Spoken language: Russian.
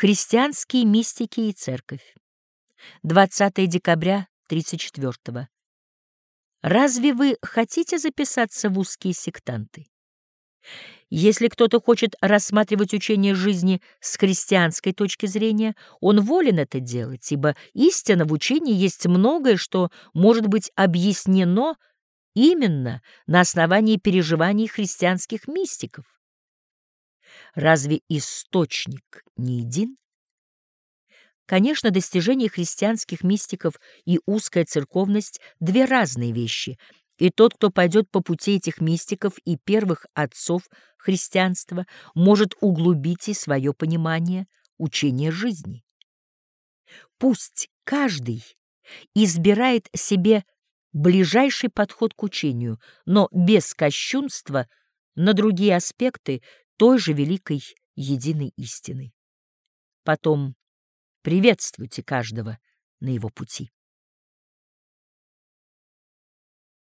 Христианские мистики и церковь. 20 декабря 34 -го. Разве вы хотите записаться в узкие сектанты? Если кто-то хочет рассматривать учение жизни с христианской точки зрения, он волен это делать, ибо истина в учении есть многое, что может быть объяснено именно на основании переживаний христианских мистиков. Разве источник не един? Конечно, достижения христианских мистиков и узкая церковность — две разные вещи, и тот, кто пойдет по пути этих мистиков и первых отцов христианства, может углубить и свое понимание учения жизни. Пусть каждый избирает себе ближайший подход к учению, но без кощунства на другие аспекты той же великой единой истины. Потом приветствуйте каждого на его пути.